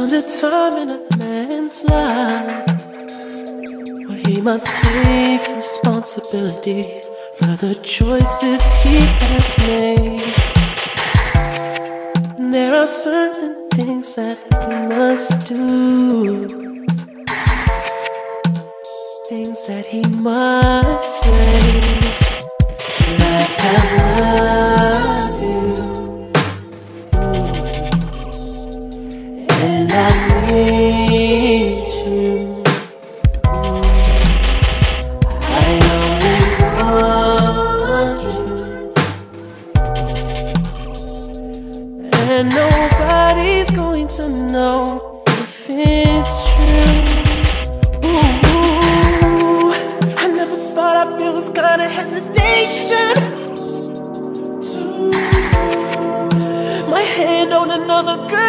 comes a time in a man's life where he must take responsibility for the choices he has made. And there are certain things that he must do, things that he must. Nobody's going to know if it's true. Ooh, I never thought I'd feel this kind of hesitation. To my hand on another girl.